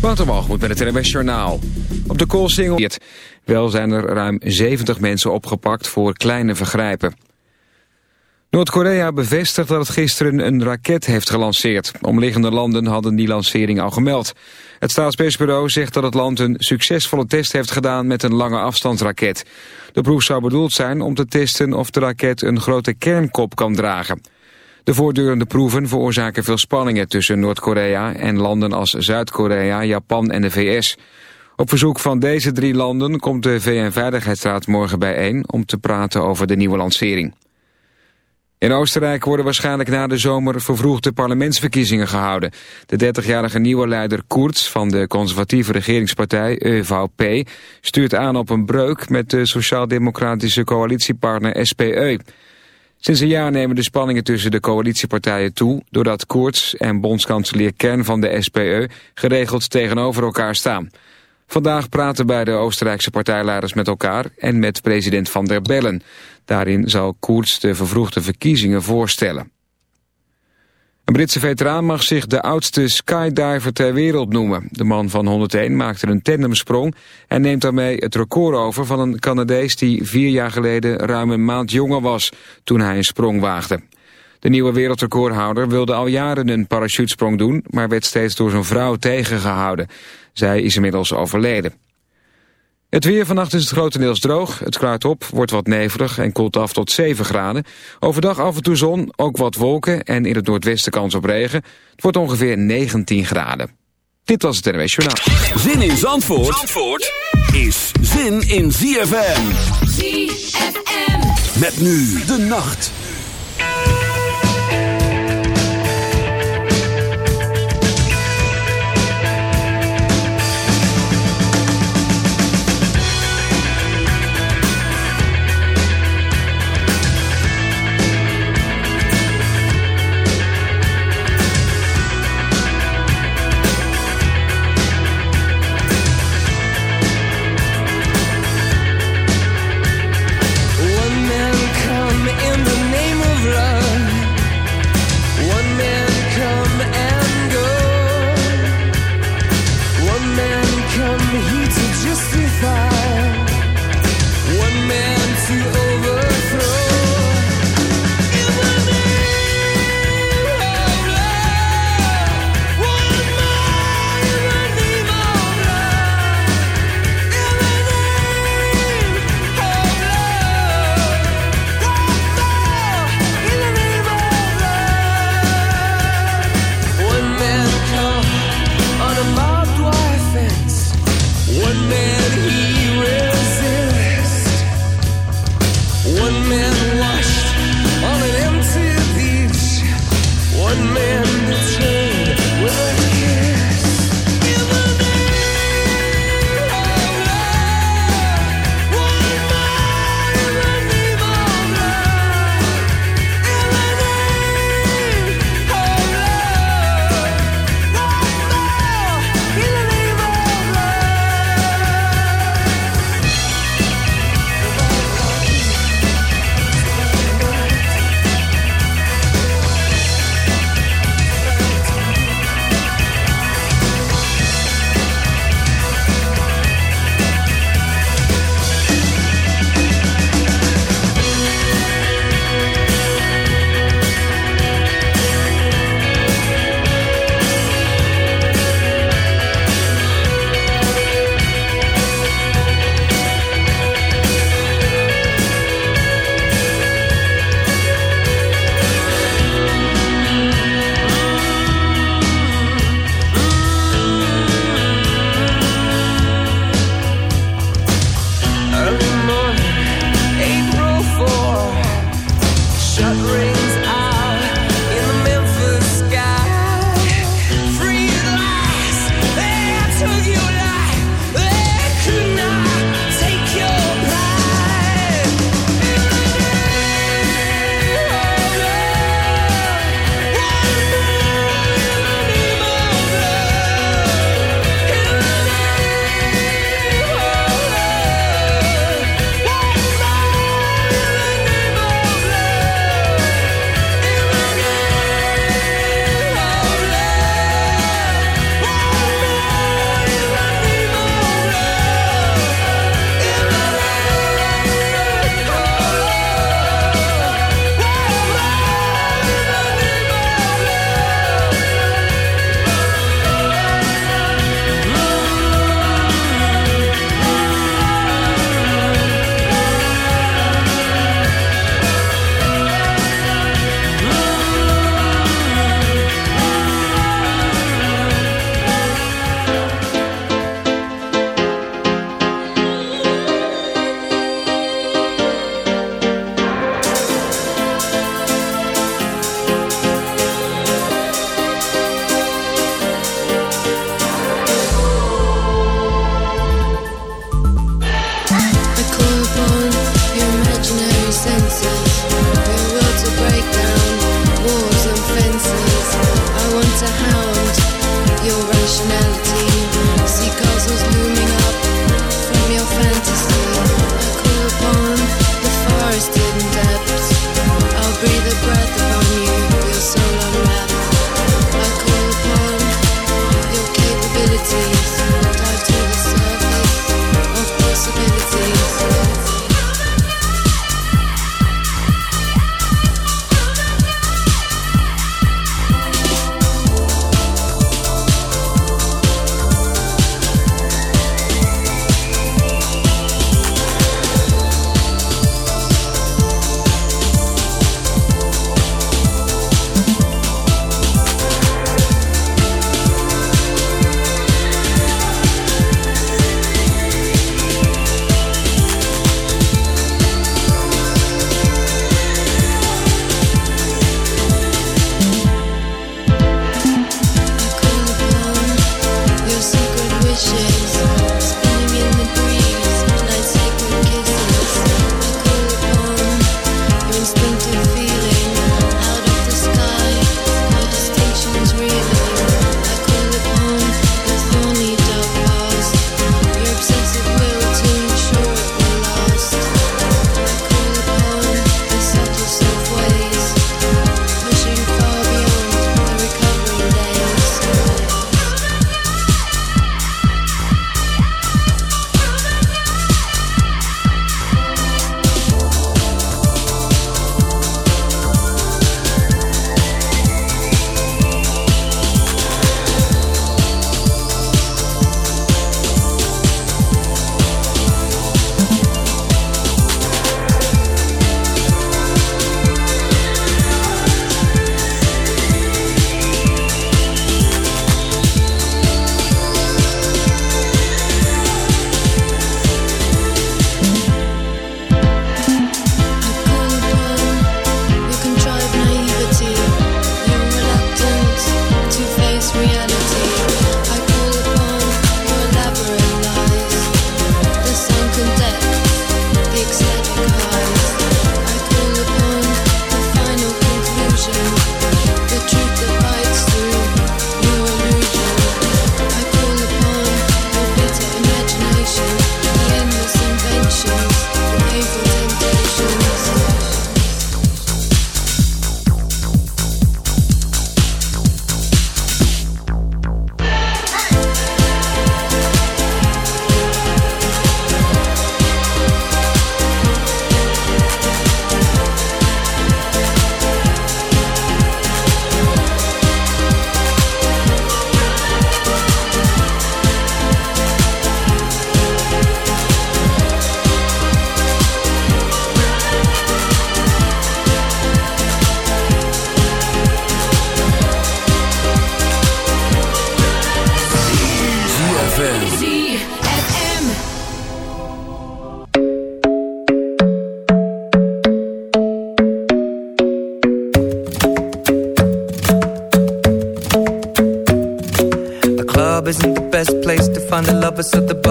Waterwalgemoed met het NWS Journaal. Op de Koolsingel... Wel zijn er ruim 70 mensen opgepakt voor kleine vergrijpen. Noord-Korea bevestigt dat het gisteren een raket heeft gelanceerd. Omliggende landen hadden die lancering al gemeld. Het staatspersbureau zegt dat het land een succesvolle test heeft gedaan met een lange afstandsraket. De proef zou bedoeld zijn om te testen of de raket een grote kernkop kan dragen. De voortdurende proeven veroorzaken veel spanningen tussen Noord-Korea en landen als Zuid-Korea, Japan en de VS. Op verzoek van deze drie landen komt de VN-veiligheidsraad morgen bijeen om te praten over de nieuwe lancering. In Oostenrijk worden waarschijnlijk na de zomer vervroegde parlementsverkiezingen gehouden. De 30-jarige nieuwe leider Koerts van de conservatieve regeringspartij EVP stuurt aan op een breuk met de sociaal-democratische coalitiepartner SPE. Sinds een jaar nemen de spanningen tussen de coalitiepartijen toe... doordat Koerts en bondskanselier Kern van de SPE geregeld tegenover elkaar staan. Vandaag praten beide Oostenrijkse partijleiders met elkaar en met president Van der Bellen. Daarin zal Koerts de vervroegde verkiezingen voorstellen. Een Britse veteraan mag zich de oudste skydiver ter wereld noemen. De man van 101 maakte een tandemsprong en neemt daarmee het record over van een Canadees die vier jaar geleden ruim een maand jonger was toen hij een sprong waagde. De nieuwe wereldrecordhouder wilde al jaren een parachutesprong doen, maar werd steeds door zijn vrouw tegengehouden. Zij is inmiddels overleden. Het weer vannacht is het grotendeels droog. Het klaart op, wordt wat nevelig en koelt af tot 7 graden. Overdag af en toe zon, ook wat wolken en in het noordwesten kans op regen. Het wordt ongeveer 19 graden. Dit was het NWS Journaal. Zin in Zandvoort, Zandvoort is zin in ZFM. ZFM. Met nu de nacht.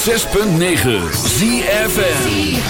106.9 ZFN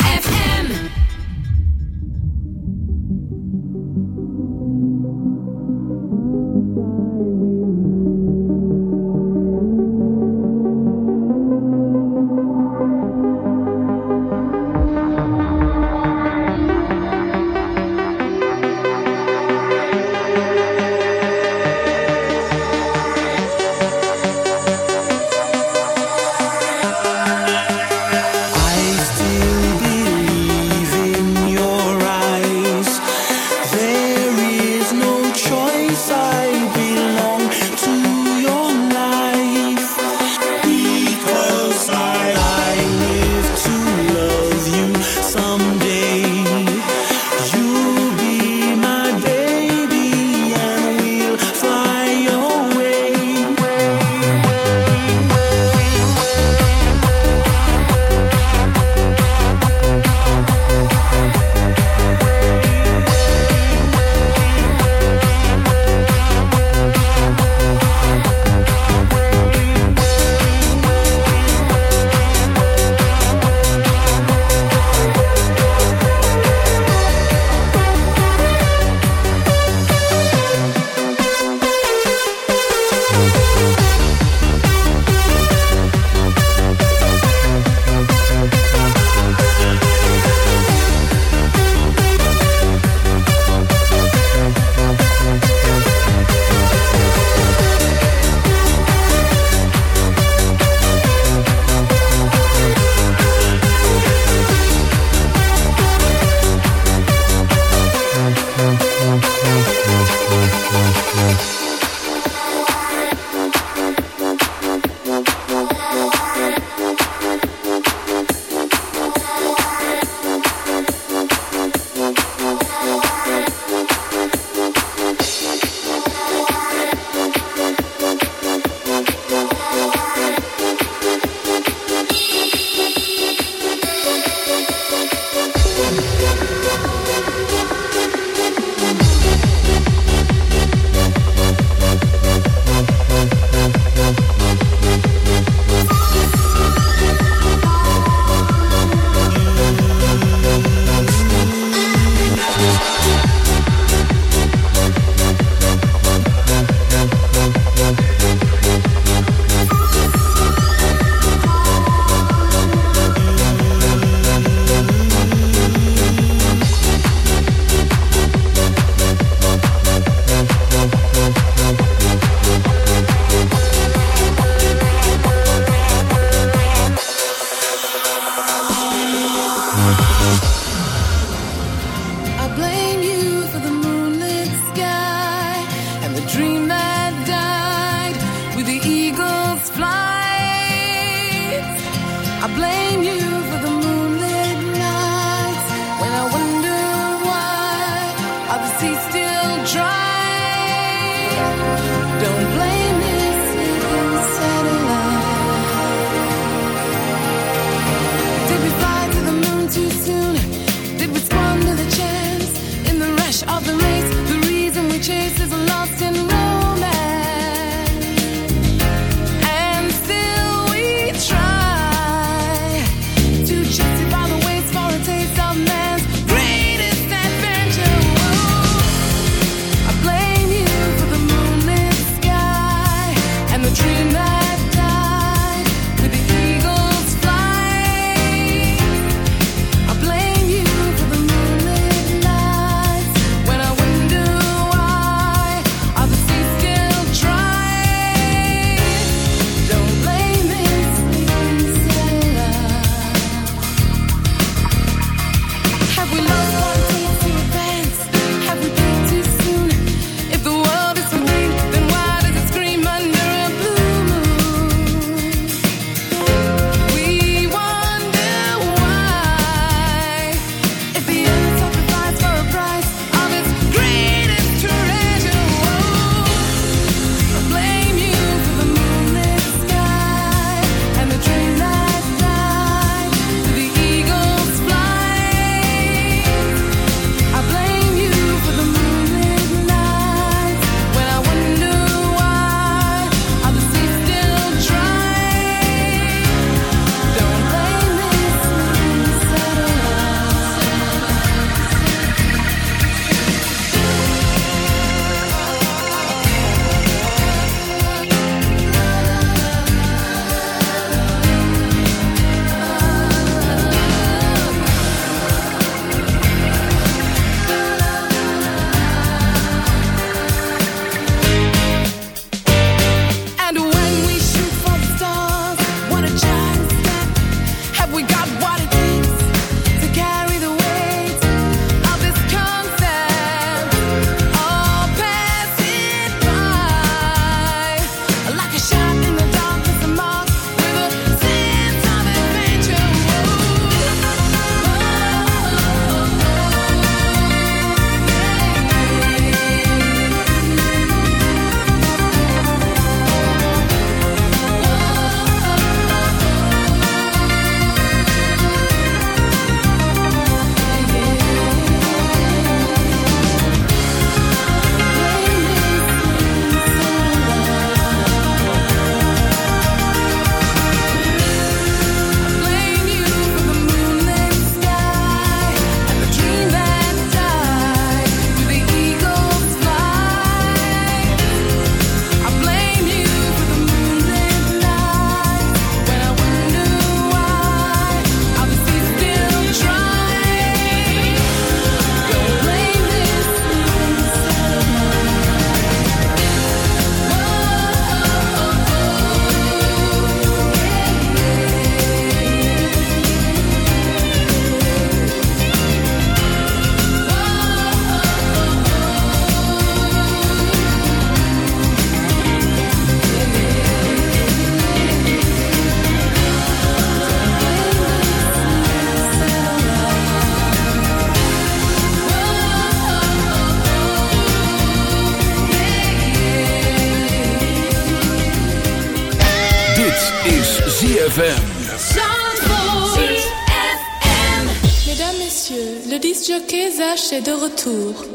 de retour.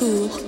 retour.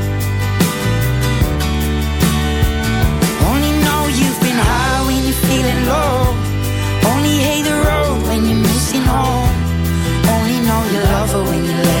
When you let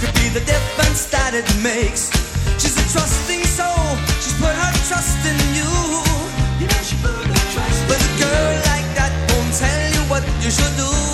Could be the difference that it makes. She's a trusting soul, she's put her trust in you. You know she put her trust But a girl like that won't tell you what you should do.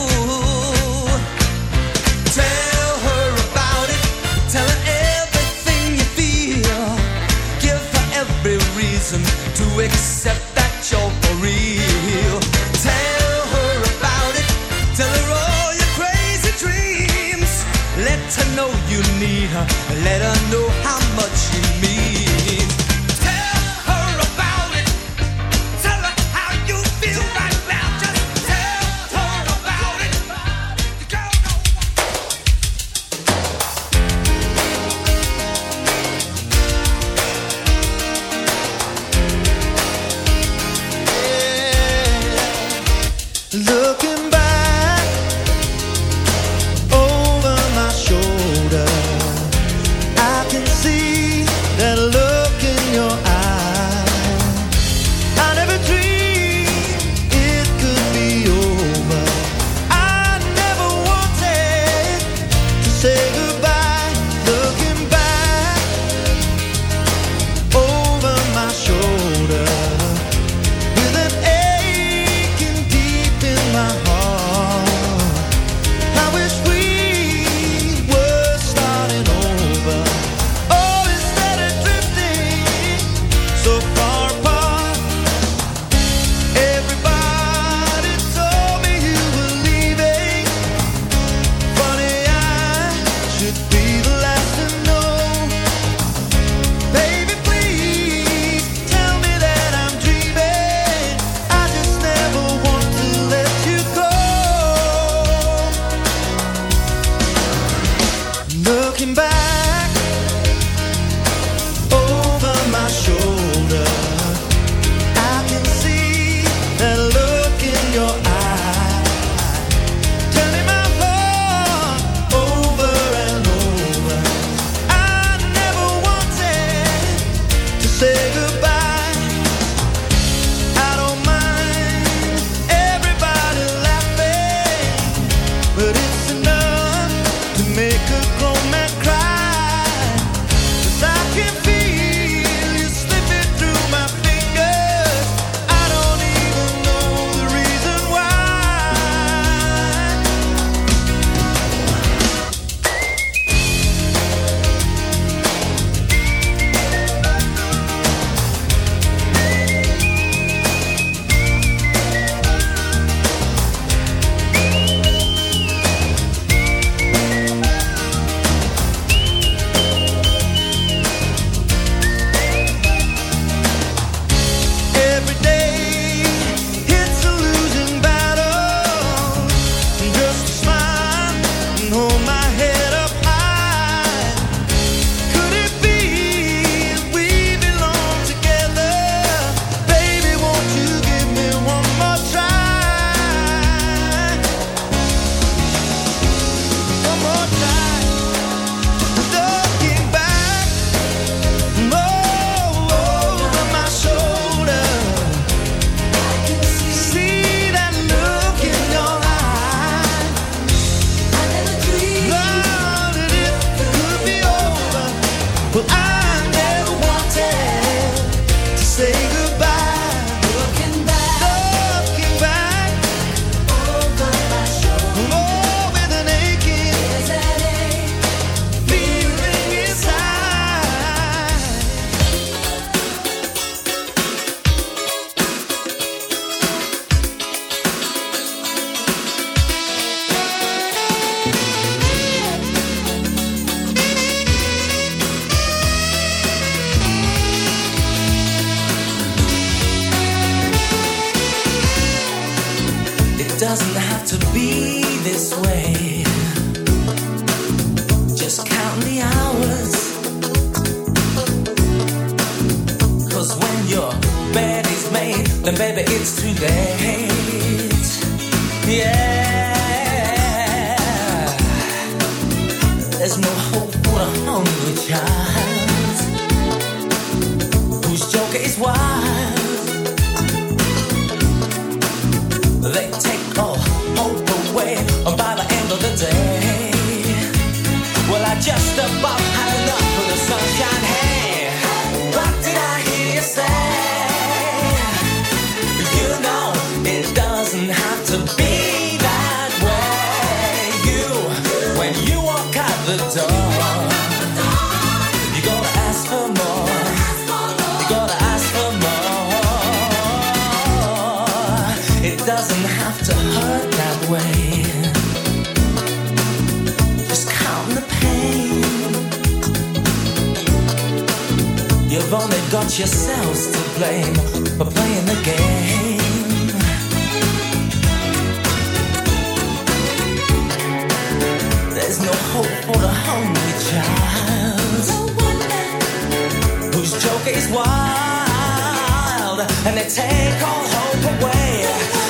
and they take all hope away.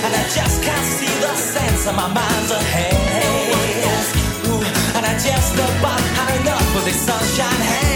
And I just can't see the sense of my mind's ahead. Ooh, and I just about high enough for this sunshine. Hey.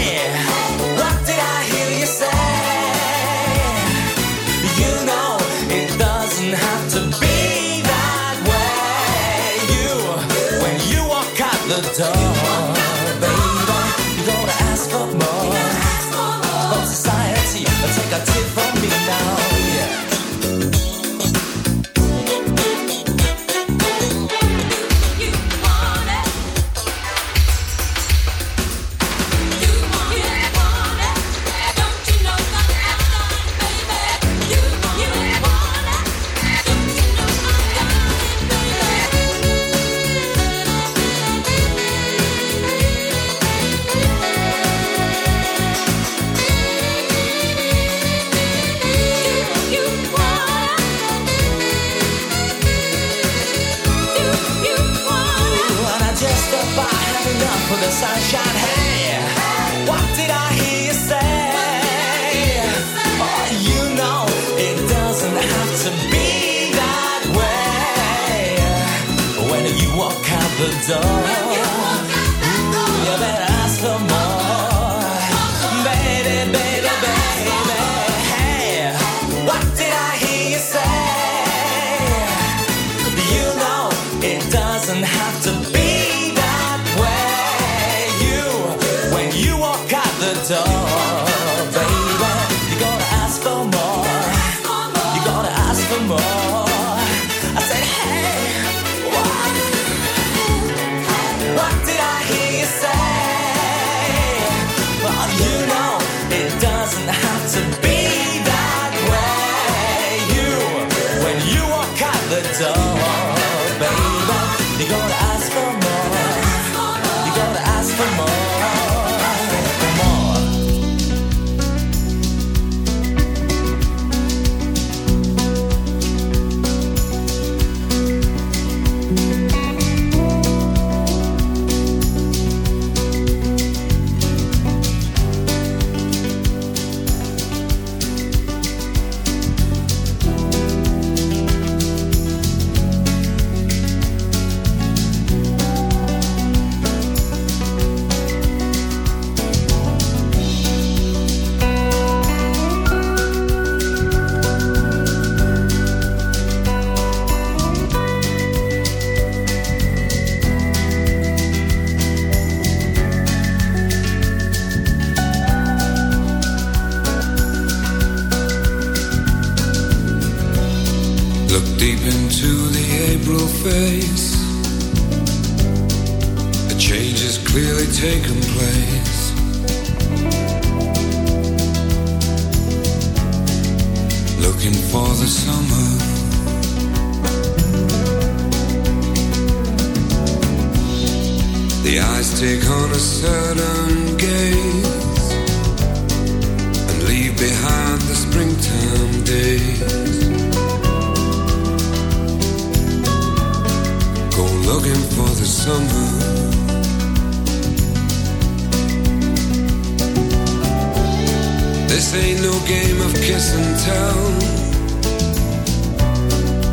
town.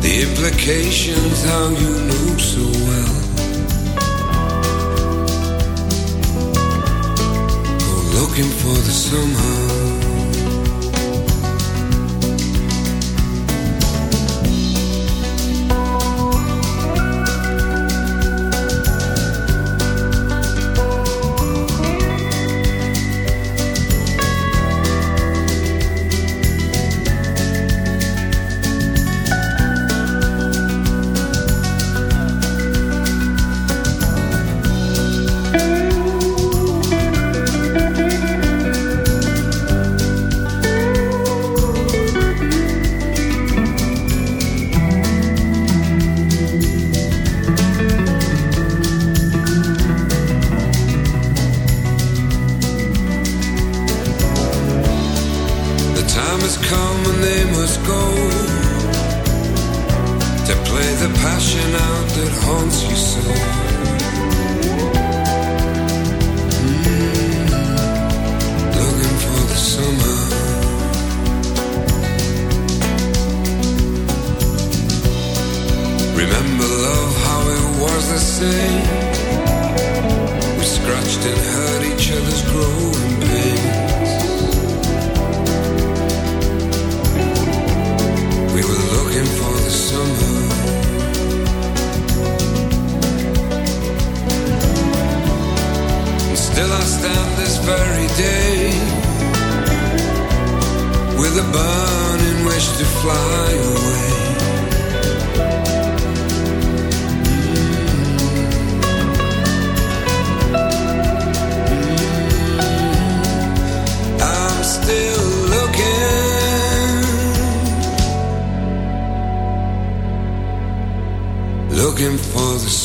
The implications how you knew so well. Go looking for the somehow.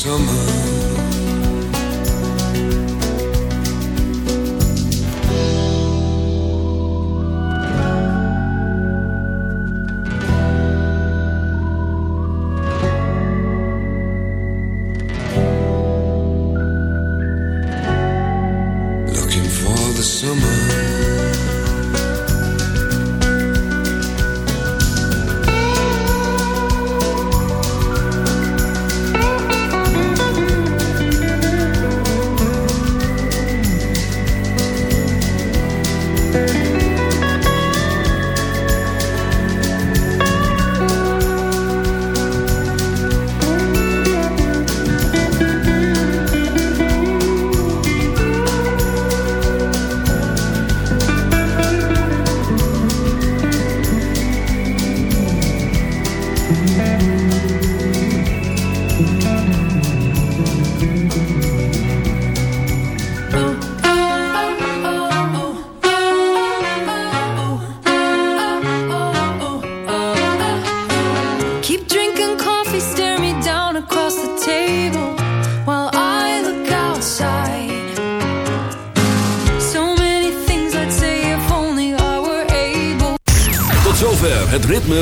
summer.